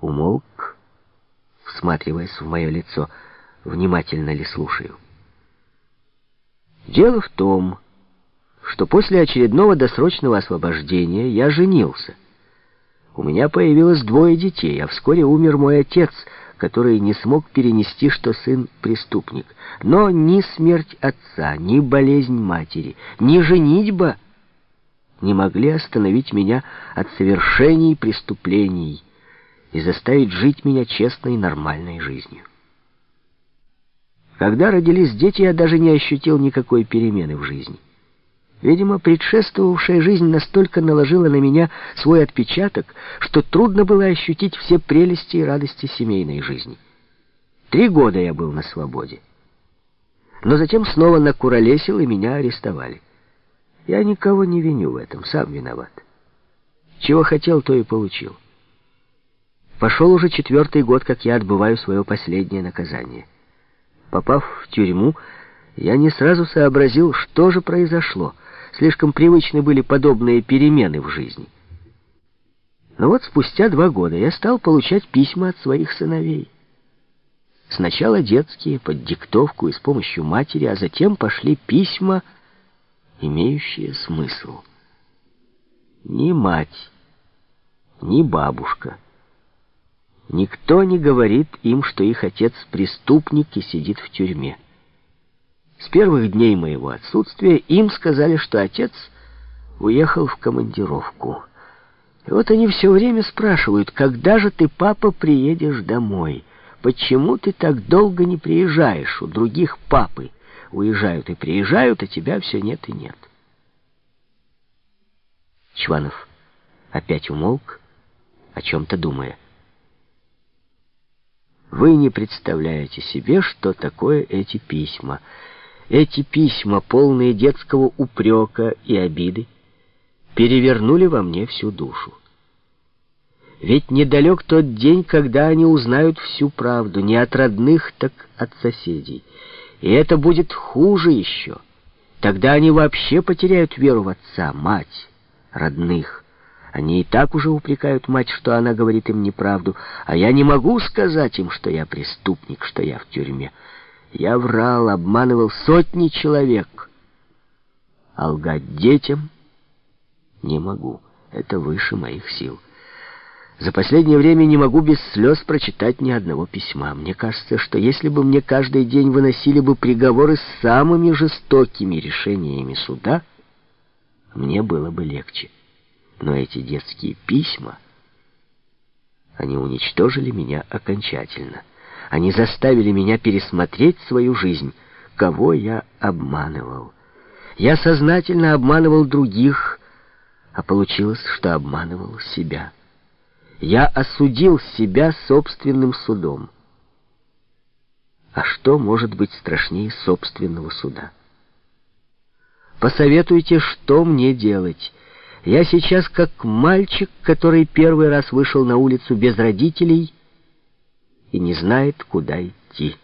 Умолк, всматриваясь в мое лицо, внимательно ли слушаю. Дело в том, что после очередного досрочного освобождения я женился. У меня появилось двое детей, а вскоре умер мой отец, который не смог перенести, что сын преступник. Но ни смерть отца, ни болезнь матери, ни женитьба не могли остановить меня от совершений преступлений и заставить жить меня честной нормальной жизнью. Когда родились дети, я даже не ощутил никакой перемены в жизни. Видимо, предшествовавшая жизнь настолько наложила на меня свой отпечаток, что трудно было ощутить все прелести и радости семейной жизни. Три года я был на свободе. Но затем снова накуролесил, и меня арестовали. Я никого не виню в этом, сам виноват. Чего хотел, то и получил. Пошел уже четвертый год, как я отбываю свое последнее наказание. Попав в тюрьму, я не сразу сообразил, что же произошло. Слишком привычны были подобные перемены в жизни. Но вот спустя два года я стал получать письма от своих сыновей. Сначала детские, под диктовку и с помощью матери, а затем пошли письма, имеющие смысл. Ни мать, ни бабушка — Никто не говорит им, что их отец преступник и сидит в тюрьме. С первых дней моего отсутствия им сказали, что отец уехал в командировку. И вот они все время спрашивают, когда же ты, папа, приедешь домой? Почему ты так долго не приезжаешь? У других папы уезжают и приезжают, а тебя все нет и нет. Чванов опять умолк, о чем-то думая. Вы не представляете себе, что такое эти письма. Эти письма, полные детского упрека и обиды, перевернули во мне всю душу. Ведь недалек тот день, когда они узнают всю правду, не от родных, так от соседей. И это будет хуже еще. Тогда они вообще потеряют веру в отца, мать, родных. Они и так уже упрекают мать, что она говорит им неправду, а я не могу сказать им, что я преступник, что я в тюрьме. Я врал, обманывал сотни человек. А лгать детям не могу. Это выше моих сил. За последнее время не могу без слез прочитать ни одного письма. Мне кажется, что если бы мне каждый день выносили бы приговоры с самыми жестокими решениями суда, мне было бы легче. Но эти детские письма, они уничтожили меня окончательно. Они заставили меня пересмотреть свою жизнь, кого я обманывал. Я сознательно обманывал других, а получилось, что обманывал себя. Я осудил себя собственным судом. А что может быть страшнее собственного суда? Посоветуйте, что мне делать, я сейчас как мальчик, который первый раз вышел на улицу без родителей и не знает, куда идти.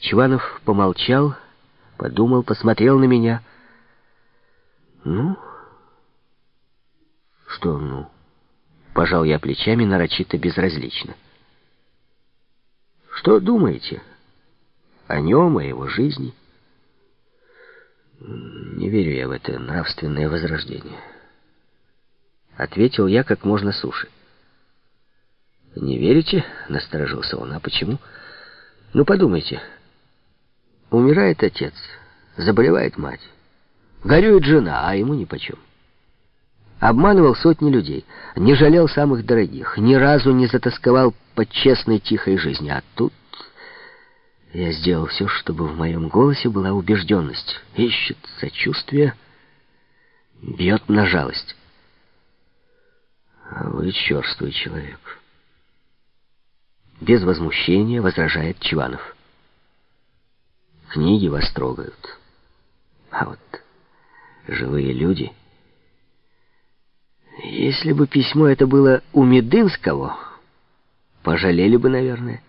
Чванов помолчал, подумал, посмотрел на меня. «Ну?» «Что «ну?» Пожал я плечами нарочито безразлично. «Что думаете о нем, о его жизни?» Не верю я в это нравственное возрождение. Ответил я как можно суше. Не верите? Насторожился он. А почему? Ну, подумайте. Умирает отец, заболевает мать. Горюет жена, а ему нипочем. Обманывал сотни людей, не жалел самых дорогих, ни разу не затасковал по честной тихой жизни. А тут я сделал все, чтобы в моем голосе была убежденность. Ищет сочувствие, бьет на жалость. А вы черствый человек. Без возмущения возражает Чиванов. Книги вас трогают. А вот живые люди... Если бы письмо это было у Медынского, пожалели бы, наверное.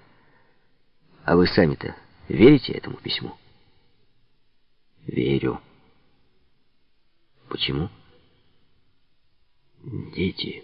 А вы сами-то верите этому письму? Верю. Почему? Дети.